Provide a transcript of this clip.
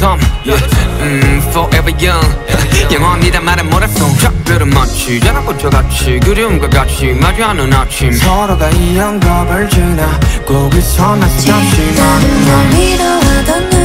awesome yeah. 음, forever young. 영원이란 말은 뭐랄 손짝들은 마치 자나보자 같이 그리움과 같이 마주하는 아침. 서로가 이 영겁을 지나 거기서 나서 잠시만 난 위로하던